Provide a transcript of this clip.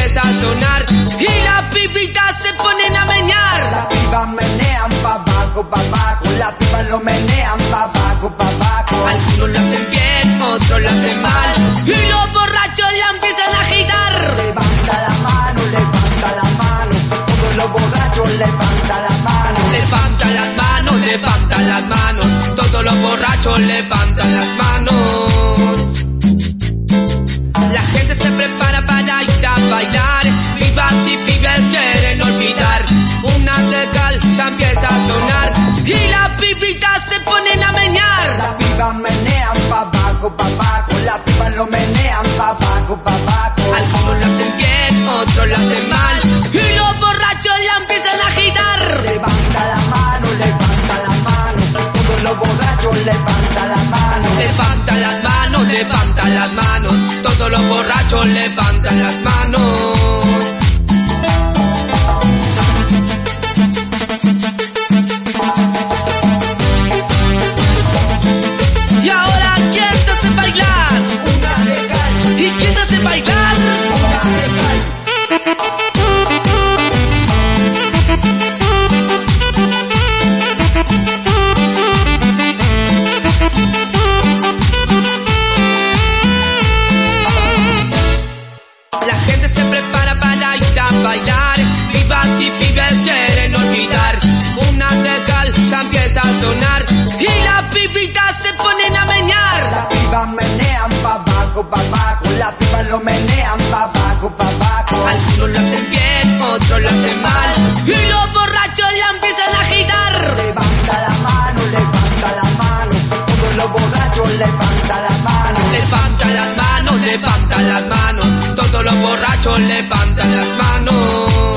empieza a sonar. Y las pibitas se ponen a meñar. Las pibas menean pa' abajo, pa' abajo. Las pibas lo menean pa' abajo, pa' abajo. Algunos lo hacen bien, otros lo hacen mal. Y los borrachos la empiezan a agitar. Levanta la mano, levanta la mano. Todos los borrachos levanta la mano. Levanta las manos, levanta las manos. Todos los borrachos levantan las manos. Bailar. Vivas y pibes quieren olvidar. Una de cal ya empieza a sonar. Y las pibitas se ponen a meñar. Las pibas menean pa' abajo, pa' abajo. Las pibas lo menean pa' abajo, pa' abajo. Algunos lo hacen bien, otros lo hacen mal. Y los borrachos la empiezan a agitar. Levanta la mano, levanta la mano. Todos los borrachos levanta la mano. Levanta las manos, levanta las manos. Todos los borrachos levantan las manos. Bailar. Vivas y pibes quieren olvidar. Una de cal ya empieza a sonar. Y las pibitas se ponen a meñar. Las pibas menean pa' abajo, pa' abajo. Las pibas lo menean pa' abajo, pa' abajo. Algunos lo hacen bien, otros lo hacen mal. Levanta las manos, levanta las manos. Todos los borrachos levantan las manos.